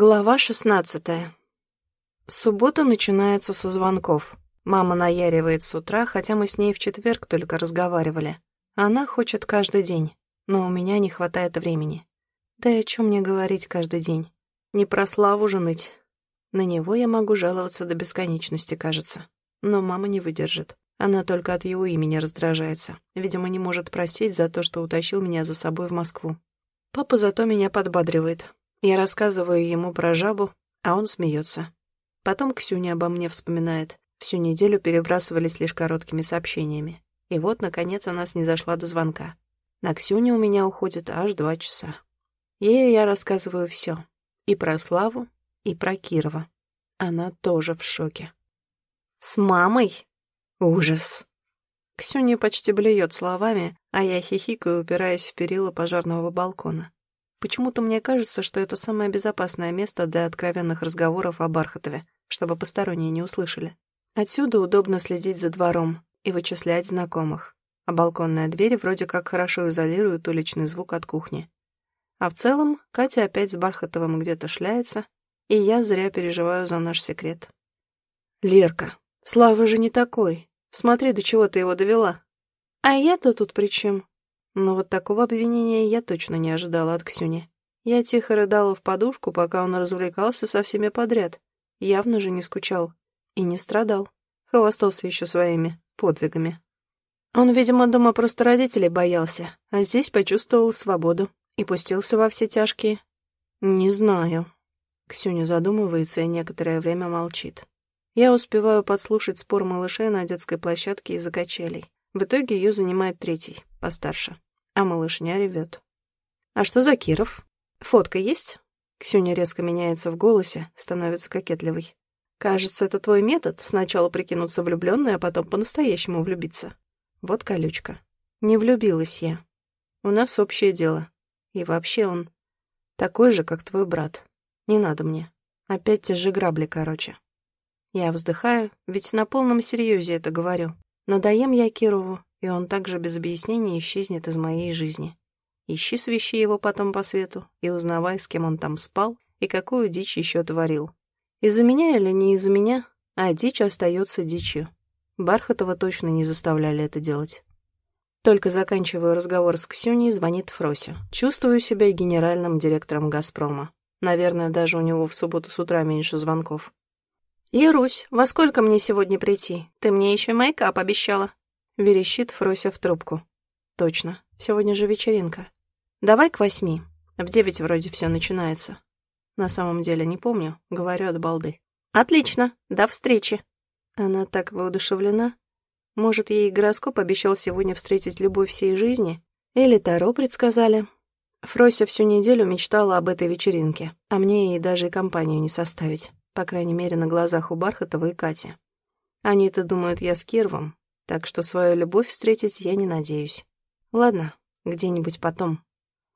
Глава шестнадцатая. Суббота начинается со звонков. Мама наяривает с утра, хотя мы с ней в четверг только разговаривали. Она хочет каждый день, но у меня не хватает времени. Да и о чем мне говорить каждый день? Не про славу же ныть. На него я могу жаловаться до бесконечности, кажется. Но мама не выдержит. Она только от его имени раздражается. Видимо, не может простить за то, что утащил меня за собой в Москву. Папа зато меня подбадривает, я рассказываю ему про жабу, а он смеется. Потом Ксюня обо мне вспоминает. Всю неделю перебрасывались лишь короткими сообщениями. И вот, наконец, она снизошла до звонка. На Ксюне у меня уходит аж два часа. Ей я рассказываю все. И про Славу, и про Кирова. Она тоже в шоке. «С мамой? Ужас!» Ксюня почти блюет словами, а я хихикаю, упираясь в перила пожарного балкона. Почему-то мне кажется, что это самое безопасное место для откровенных разговоров о Бархатове, чтобы посторонние не услышали. Отсюда удобно следить за двором и вычислять знакомых, а балконная дверь вроде как хорошо изолирует уличный звук от кухни. А в целом Катя опять с Бархатовым где-то шляется, и я зря переживаю за наш секрет. «Лерка, Слава же не такой. Смотри, до чего ты его довела». «А я-то тут при чем? Но вот такого обвинения я точно не ожидала от Ксюни. Я тихо рыдала в подушку, пока он развлекался со всеми подряд. Явно же не скучал. И не страдал. Хвастался еще своими подвигами. Он, видимо, дома просто родителей боялся, а здесь почувствовал свободу и пустился во все тяжкие. Не знаю. Ксюня задумывается и некоторое время молчит. Я успеваю подслушать спор малышей на детской площадке из-за качелей. В итоге ее занимает третий, постарше а малышня ревет. «А что за Киров? Фотка есть?» Ксюня резко меняется в голосе, становится кокетливой. «Кажется, это твой метод — сначала прикинуться влюбленной, а потом по-настоящему влюбиться. Вот колючка. Не влюбилась я. У нас общее дело. И вообще он такой же, как твой брат. Не надо мне. Опять те же грабли, короче. Я вздыхаю, ведь на полном серьезе это говорю. Надоем я Кирову, и он также без объяснений исчезнет из моей жизни. Ищи свищи его потом по свету и узнавай, с кем он там спал и какую дичь еще творил. Из-за меня или не из-за меня, а дичь остается дичью. Бархатова точно не заставляли это делать. Только заканчиваю разговор с Ксюней, звонит Фрося. Чувствую себя генеральным директором «Газпрома». Наверное, даже у него в субботу с утра меньше звонков. «Ярусь, во сколько мне сегодня прийти? Ты мне еще майкап обещала». Верещит Фрося в трубку. Точно, сегодня же вечеринка. Давай к восьми. В девять вроде все начинается. На самом деле не помню, говорю от балды. Отлично, до встречи. Она так воодушевлена. Может, ей гороскоп обещал сегодня встретить любовь всей жизни? Или Таро предсказали? Фрося всю неделю мечтала об этой вечеринке, а мне ей даже и компанию не составить, по крайней мере, на глазах у Бархатова и Кати. Они-то думают, я с Кирвом, так что свою любовь встретить я не надеюсь. Ладно, где-нибудь потом.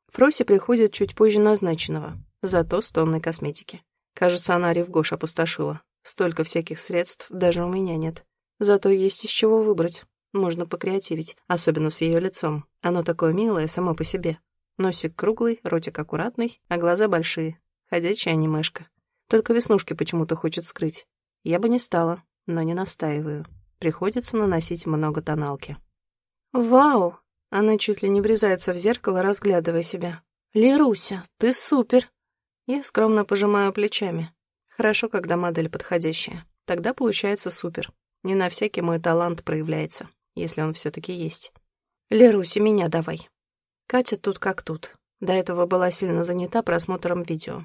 Фроси приходит чуть позже назначенного, зато с тонной косметики. Кажется, она ревгош опустошила. Столько всяких средств даже у меня нет. Зато есть из чего выбрать. Можно покреативить, особенно с ее лицом. Оно такое милое само по себе. Носик круглый, ротик аккуратный, а глаза большие. Ходячая анимешка. Только веснушки почему-то хочет скрыть. Я бы не стала, но не настаиваю. Приходится наносить много тоналки. «Вау!» Она чуть ли не врезается в зеркало, разглядывая себя. «Леруся, ты супер!» Я скромно пожимаю плечами. Хорошо, когда модель подходящая. Тогда получается супер. Не на всякий мой талант проявляется, если он все-таки есть. «Леруся, меня давай!» Катя тут как тут. До этого была сильно занята просмотром видео.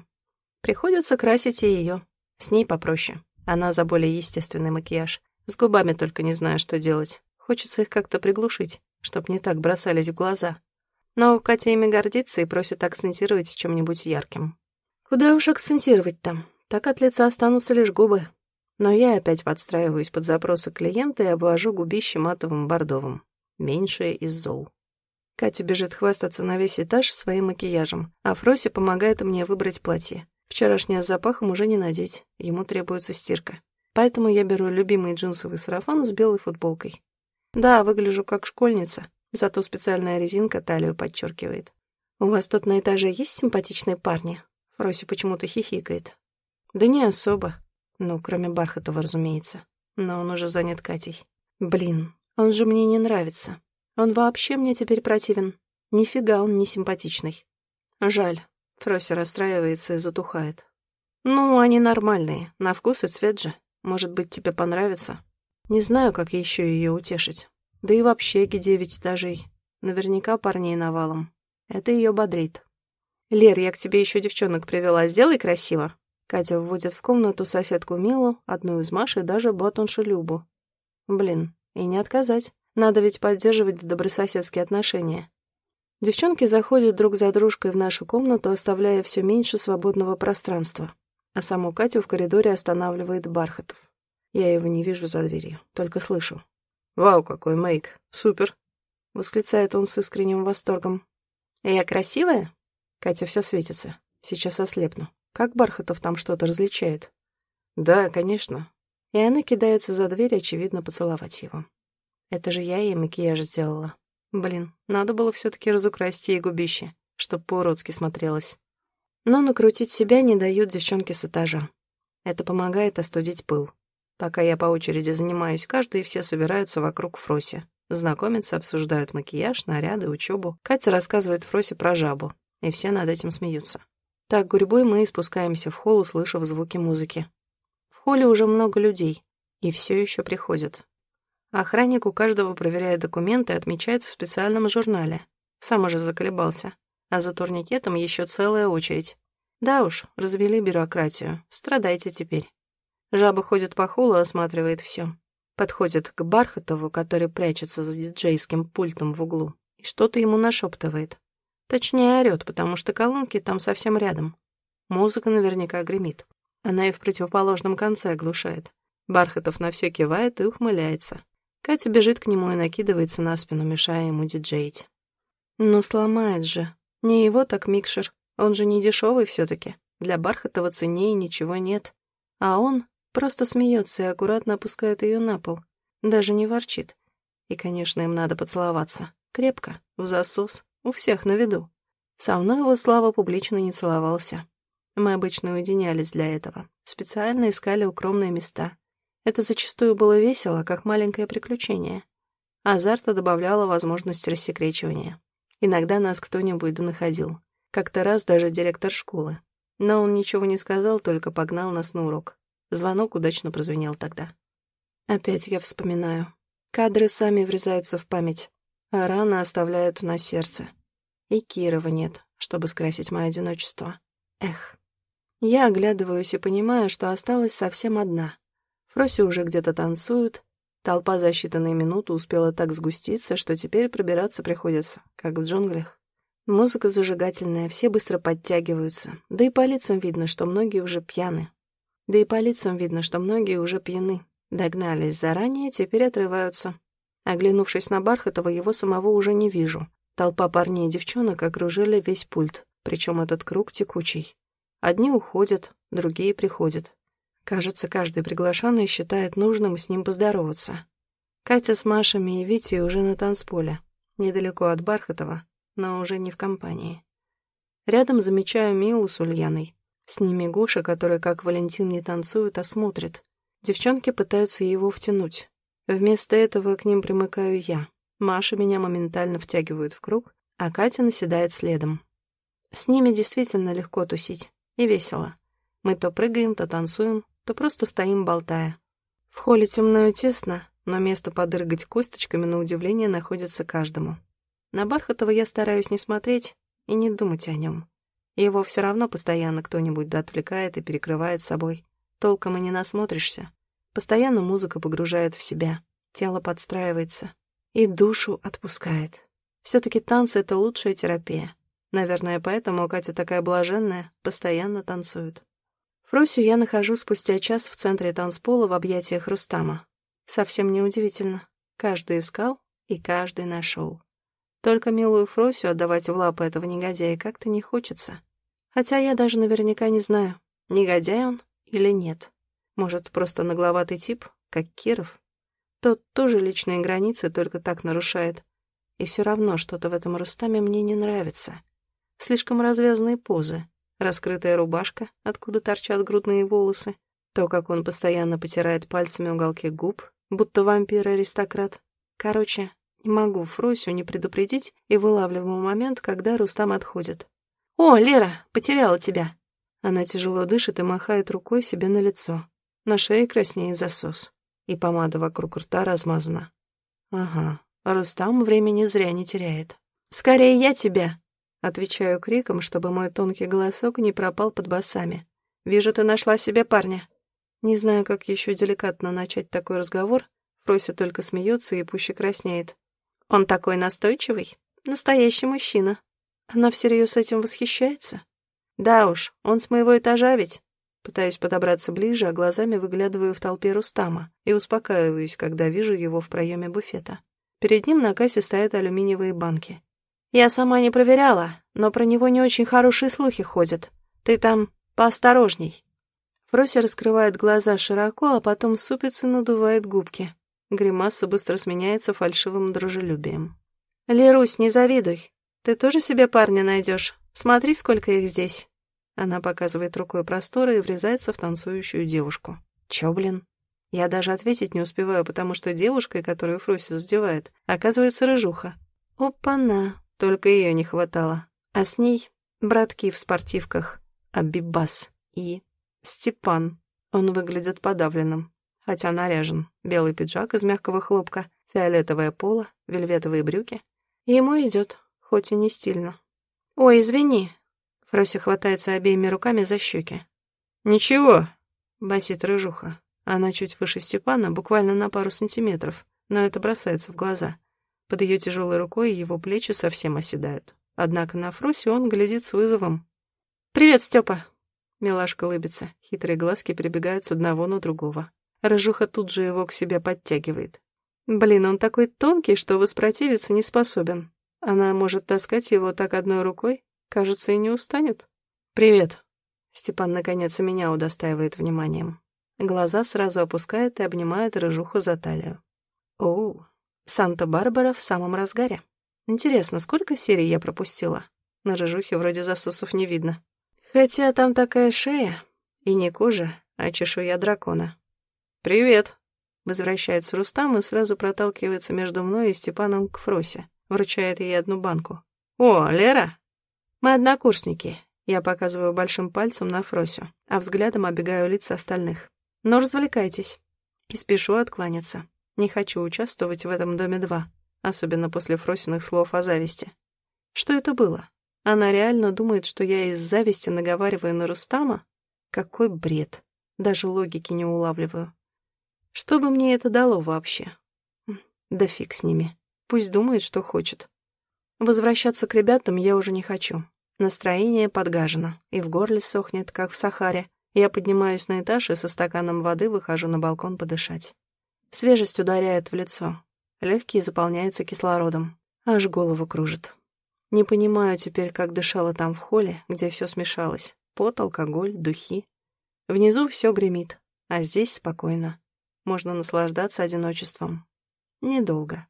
Приходится красить и ее. С ней попроще. Она за более естественный макияж. С губами только не знаю, что делать. Хочется их как-то приглушить, чтоб не так бросались в глаза. Но Катя ими гордится и просит акцентировать чем-нибудь ярким. Куда уж акцентировать там? Так от лица останутся лишь губы. Но я опять подстраиваюсь под запросы клиента и обвожу губище матовым бордовым. Меньшее из зол. Катя бежит хвастаться на весь этаж своим макияжем, а Фрося помогает мне выбрать платье. Вчерашнее с запахом уже не надеть, ему требуется стирка. Поэтому я беру любимый джинсовый сарафан с белой футболкой. Да, выгляжу как школьница, зато специальная резинка талию подчеркивает. «У вас тут на этаже есть симпатичные парни?» Фроси почему-то хихикает. Да не особо. Ну, кроме Бархатова, разумеется. Но он уже занят Катей. Блин, он же мне не нравится. Он вообще мне теперь противен. Нифига он не симпатичный. Жаль. Фрося расстраивается и затухает. Ну, они нормальные, на вкус и цвет же. Может быть, тебе понравится. Не знаю, как еще ее утешить. Да и вообще, девять этажей. Наверняка парней навалом. Это ее бодрит. «Лер, я к тебе еще девчонок привела. Сделай красиво». Катя вводит в комнату соседку Милу, одну из Маши, даже батоншу Любу. Блин, и не отказать. Надо ведь поддерживать добрососедские отношения. Девчонки заходят друг за дружкой в нашу комнату, оставляя все меньше свободного пространства. А саму Катю в коридоре останавливает Бархатов. Я его не вижу за дверью, только слышу. «Вау, какой мейк! Супер!» — восклицает он с искренним восторгом. «Я красивая?» Катя все светится. Сейчас ослепну. Как Бархатов там что-то различает? «Да, конечно». И она кидается за дверь, очевидно, поцеловать его. Это же я ей макияж сделала. Блин, надо было все-таки разукрасить ей губище, чтоб по-уродски смотрелось. Но накрутить себя не дают девчонки с этажа. Это помогает остудить пыл. Пока я по очереди занимаюсь, каждый и все собираются вокруг Фроси. Знакомятся, обсуждают макияж, наряды, учебу. Катя рассказывает Фросе про жабу, и все над этим смеются. Так гурьбой мы спускаемся в холл, услышав звуки музыки. В холле уже много людей, и все еще приходят. Охранник у каждого проверяет документы и отмечает в специальном журнале. Сам уже заколебался. А за турникетом еще целая очередь. Да уж, развели бюрократию. Страдайте теперь. Жаба ходит по холлу, осматривает все. Подходит к Бархатову, который прячется за диджейским пультом в углу, и что-то ему нашептывает. Точнее, орет, потому что колонки там совсем рядом. Музыка наверняка гремит. Она и в противоположном конце оглушает. Бархатов на все кивает и ухмыляется. Катя бежит к нему и накидывается на спину, мешая ему диджеить. Ну, сломает же. Не его так микшер. Он же не дешевый все-таки. Для Бархатова ценнее ничего нет. А он просто смеется и аккуратно опускает ее на пол. Даже не ворчит. И, конечно, им надо поцеловаться. Крепко, в засос, у всех на виду. Со мной его Слава публично не целовался. Мы обычно уединялись для этого. Специально искали укромные места. Это зачастую было весело, как маленькое приключение. Азарта добавляла возможность рассекречивания. Иногда нас кто-нибудь да находил. Как-то раз даже директор школы. Но он ничего не сказал, только погнал нас на урок. Звонок удачно прозвенел тогда. Опять я вспоминаю. Кадры сами врезаются в память, а раны оставляют на сердце. И Кирова нет, чтобы скрасить мое одиночество. Эх. Я оглядываюсь и понимаю, что осталась совсем одна. Фроси уже где-то танцуют. Толпа за считанные минуты успела так сгуститься, что теперь пробираться приходится, как в джунглях. Музыка зажигательная, все быстро подтягиваются. Да и по лицам видно, что многие уже пьяны. Да и по лицам видно, что многие уже пьяны. Догнались заранее, теперь отрываются. Оглянувшись на Бархатова, его самого уже не вижу. Толпа парней и девчонок окружили весь пульт, причем этот круг текучий. Одни уходят, другие приходят. Кажется, каждый приглашенный считает нужным с ним поздороваться. Катя с Машами и Витей уже на танцполе, недалеко от Бархатова, но уже не в компании. Рядом замечаю Милу с Ульяной. С ними Гоша, который, как Валентин, не танцует, а смотрит. Девчонки пытаются его втянуть. Вместо этого к ним примыкаю я. Маша меня моментально втягивает в круг, а Катя наседает следом. С ними действительно легко тусить. И весело. Мы то прыгаем, то танцуем, то просто стоим, болтая. В холле темно и тесно, но место подыргать косточками на удивление находится каждому. На Бархатова я стараюсь не смотреть и не думать о нем. Его все равно постоянно кто-нибудь отвлекает и перекрывает собой. Толком и не насмотришься. Постоянно музыка погружает в себя, тело подстраивается и душу отпускает. Все-таки танцы — это лучшая терапия. Наверное, поэтому Катя такая блаженная, постоянно танцует. Фросю я нахожу спустя час в центре танцпола в объятиях Рустама. Совсем неудивительно. Каждый искал, и каждый нашел. Только милую Фросю отдавать в лапы этого негодяя как-то не хочется. Хотя я даже наверняка не знаю, негодяй он или нет. Может, просто нагловатый тип, как Киров? Тот тоже личные границы только так нарушает. И все равно что-то в этом Рустаме мне не нравится. Слишком развязанные позы, раскрытая рубашка, откуда торчат грудные волосы, то, как он постоянно потирает пальцами уголки губ, будто вампир-аристократ. Короче, не могу Фросю не предупредить и вылавливаю момент, когда Рустам отходит. «О, Лера, потеряла тебя!» Она тяжело дышит и махает рукой себе на лицо. На шее краснеет засос, и помада вокруг рта размазана. Ага, Рустам времени зря не теряет. «Скорее я тебя!» Отвечаю криком, чтобы мой тонкий голосок не пропал под басами. «Вижу, ты нашла себе парня». Не знаю, как еще деликатно начать такой разговор. Фрося только смеется и пуще краснеет. Он такой настойчивый. Настоящий мужчина. Она всерьез этим восхищается? Да уж, он с моего этажа ведь. Пытаюсь подобраться ближе, а глазами выглядываю в толпе Рустама и успокаиваюсь, когда вижу его в проеме буфета. Перед ним на кассе стоят алюминиевые банки. Я сама не проверяла, но про него не очень хорошие слухи ходят. Ты там поосторожней. Фрося раскрывает глаза широко, а потом супится надувает губки. Гримаса быстро сменяется фальшивым дружелюбием. «Лерусь, не завидуй. Ты тоже себе парня найдешь. Смотри, сколько их здесь». Она показывает рукой просторы и врезается в танцующую девушку. Чё, блин? Я даже ответить не успеваю, потому что девушкой, которую Фрося задевает, оказывается рыжуха. Опа-на, только ее не хватало. А с ней братки в спортивках, Абибас и Степан. Он выглядит подавленным, хотя наряжен. Белый пиджак из мягкого хлопка, фиолетовое поло, вельветовые брюки. Ему идет, хоть и не стильно. «Ой, извини». Фрося хватается обеими руками за щеки. «Ничего», — басит рыжуха. Она чуть выше Степана, буквально на пару сантиметров, но это бросается в глаза. Под ее тяжелой рукой его плечи совсем оседают. Однако на Фросе он глядит с вызовом. «Привет, Степа!» Милашка улыбится, хитрые глазки перебегают с одного на другого. Рыжуха тут же его к себе подтягивает. Блин, он такой тонкий, что воспротивиться не способен. Она может таскать его так одной рукой, кажется, и не устанет. «Привет!» Степан наконец меня удостаивает вниманием. Глаза сразу опускает и обнимает рыжуху за талию. «Оу, Санта-Барбара в самом разгаре. Интересно, сколько серий я пропустила? На рыжухе вроде засосов не видно. Хотя там такая шея. И не кожа, а чешуя дракона. «Привет!» Возвращается Рустам и сразу проталкивается между мной и Степаном к Фросе. Вручает ей одну банку. «О, Лера!» «Мы однокурсники». Я показываю большим пальцем на Фросю, а взглядом обегаю лица остальных. «Но развлекайтесь». И спешу откланяться. Не хочу участвовать в этом доме два, особенно после Фросиных слов о зависти. Что это было? Она реально думает, что я из зависти наговариваю на Рустама? Какой бред. Даже логики не улавливаю. Что бы мне это дало вообще? Да фиг с ними. Пусть думает, что хочет. Возвращаться к ребятам я уже не хочу. Настроение подгажено, и в горле сохнет, как в Сахаре. Я поднимаюсь на этаж и со стаканом воды выхожу на балкон подышать. Свежесть ударяет в лицо. Легкие заполняются кислородом. Аж голову кружит. Не понимаю теперь, как дышала там в холле, где все смешалось. Пот, алкоголь, духи. Внизу все гремит, а здесь спокойно. Можно наслаждаться одиночеством. Недолго.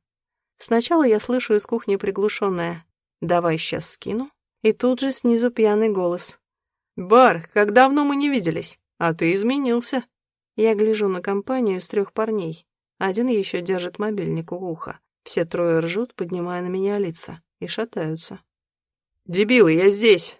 Сначала я слышу из кухни приглушенное «давай сейчас скину», и тут же снизу пьяный голос. «Бар, как давно мы не виделись, а ты изменился». Я гляжу на компанию из трех парней. Один еще держит мобильник у уха. Все трое ржут, поднимая на меня лица и шатаются. «Дебилы, я здесь!»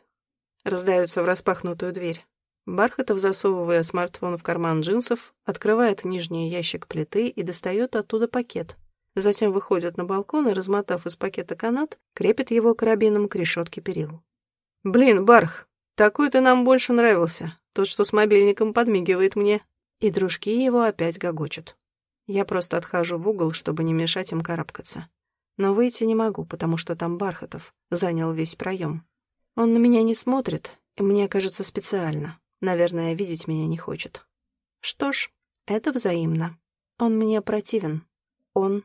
Раздаются в распахнутую дверь. Бархатов, засовывая смартфон в карман джинсов, открывает нижний ящик плиты и достает оттуда пакет. Затем выходит на балкон и, размотав из пакета канат, крепит его карабином к решетке перил. «Блин, Барх, такой ты нам больше нравился. Тот, что с мобильником подмигивает мне». И дружки его опять гогочут. Я просто отхожу в угол, чтобы не мешать им карабкаться. Но выйти не могу, потому что там Бархатов занял весь проем. Он на меня не смотрит, и мне кажется специально. Наверное, видеть меня не хочет. Что ж, это взаимно. Он мне противен. Он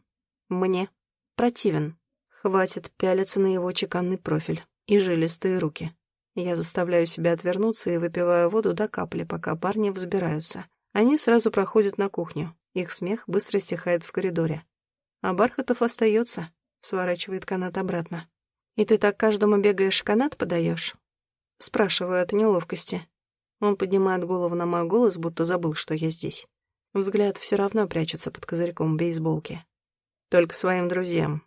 мне противен. Хватит пялиться на его чеканный профиль и жилистые руки. Я заставляю себя отвернуться и выпиваю воду до капли, пока парни взбираются. Они сразу проходят на кухню. Их смех быстро стихает в коридоре. А Бархатов остается, сворачивает канат обратно. «И ты так каждому бегаешь канат подаешь?» Спрашиваю от неловкости. Он поднимает голову на мой голос, будто забыл, что я здесь. Взгляд все равно прячется под козырьком бейсболки. Только своим друзьям.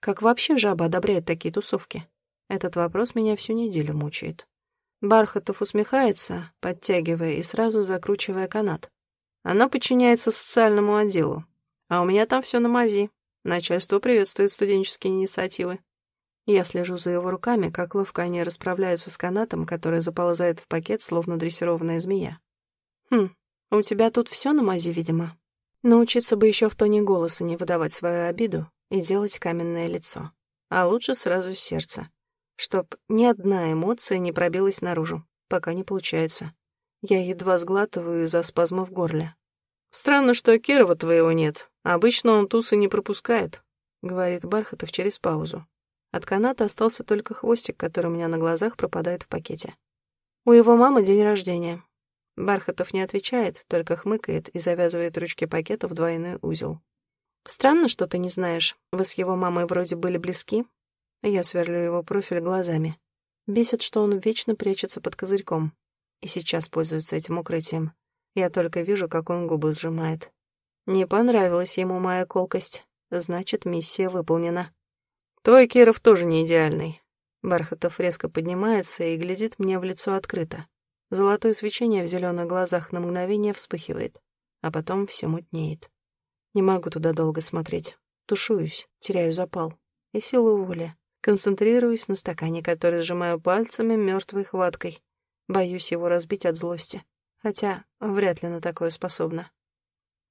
Как вообще жаба одобряет такие тусовки? Этот вопрос меня всю неделю мучает. Бархатов усмехается, подтягивая и сразу закручивая канат. Оно подчиняется социальному отделу. А у меня там все на мази. Начальство приветствует студенческие инициативы. Я слежу за его руками, как ловко они расправляются с канатом, который заползает в пакет, словно дрессированная змея. Хм, у тебя тут все на мази, видимо. Научиться бы еще в тоне голоса не выдавать свою обиду и делать каменное лицо. А лучше сразу сердце. Чтоб ни одна эмоция не пробилась наружу. Пока не получается. Я едва сглатываю из-за спазма в горле. «Странно, что Кирова твоего нет. Обычно он тусы не пропускает», — говорит Бархатов через паузу. От каната остался только хвостик, который у меня на глазах пропадает в пакете. У его мамы день рождения. Бархатов не отвечает, только хмыкает и завязывает ручки пакета в двойной узел. «Странно, что ты не знаешь. Вы с его мамой вроде были близки?» Я сверлю его профиль глазами. Бесит, что он вечно прячется под козырьком и сейчас пользуется этим укрытием. Я только вижу, как он губы сжимает. Не понравилась ему моя колкость. Значит, миссия выполнена. Той Киров тоже не идеальный. Бархатов резко поднимается и глядит мне в лицо открыто. Золотое свечение в зеленых глазах на мгновение вспыхивает, а потом все мутнеет. Не могу туда долго смотреть. Тушуюсь, теряю запал и силу воли. Концентрируюсь на стакане, который сжимаю пальцами мертвой хваткой, Боюсь его разбить от злости. Хотя вряд ли на такое способна.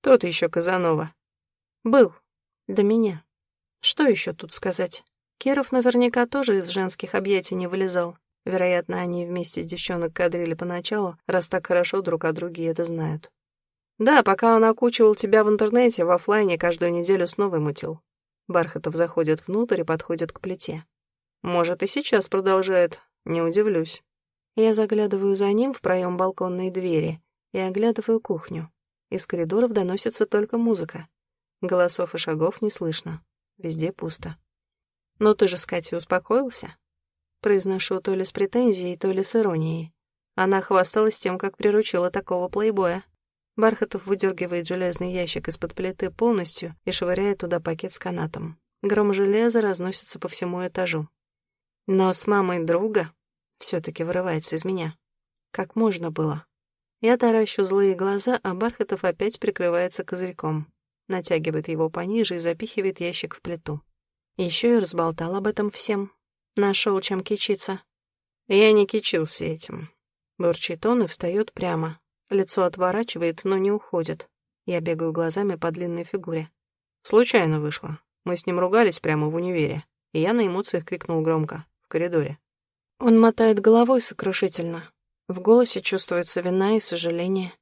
Тот еще Казанова. Был. До меня. Что еще тут сказать? Киров наверняка тоже из женских объятий не вылезал. Вероятно, они вместе с девчонок кадрили поначалу, раз так хорошо друг о друге это знают. Да, пока он окучивал тебя в интернете, в офлайне каждую неделю снова мутил. Бархатов заходит внутрь и подходит к плите. Может, и сейчас продолжает, не удивлюсь. Я заглядываю за ним в проем балконной двери и оглядываю кухню. Из коридоров доносится только музыка. Голосов и шагов не слышно. Везде пусто. «Ну ты же с Катей успокоился?» Произношу то ли с претензией, то ли с иронией. Она хвасталась тем, как приручила такого плейбоя. Бархатов выдергивает железный ящик из-под плиты полностью и швыряет туда пакет с канатом. Гром железа разносится по всему этажу. Но с мамой друга все-таки вырывается из меня. Как можно было? Я таращу злые глаза, а Бархатов опять прикрывается козырьком. Натягивает его пониже и запихивает ящик в плиту. Еще и разболтал об этом всем. Нашел чем кичиться. Я не кичился этим. Бурчит он и встает прямо. Лицо отворачивает, но не уходит. Я бегаю глазами по длинной фигуре. Случайно вышло. Мы с ним ругались прямо в универе, и я на эмоциях крикнул громко, коридоре. Он мотает головой сокрушительно. В голосе чувствуется вина и сожаление.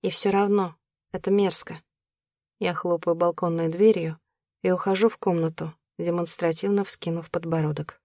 И все равно это мерзко. Я хлопаю балконной дверью и ухожу в комнату, демонстративно вскинув подбородок.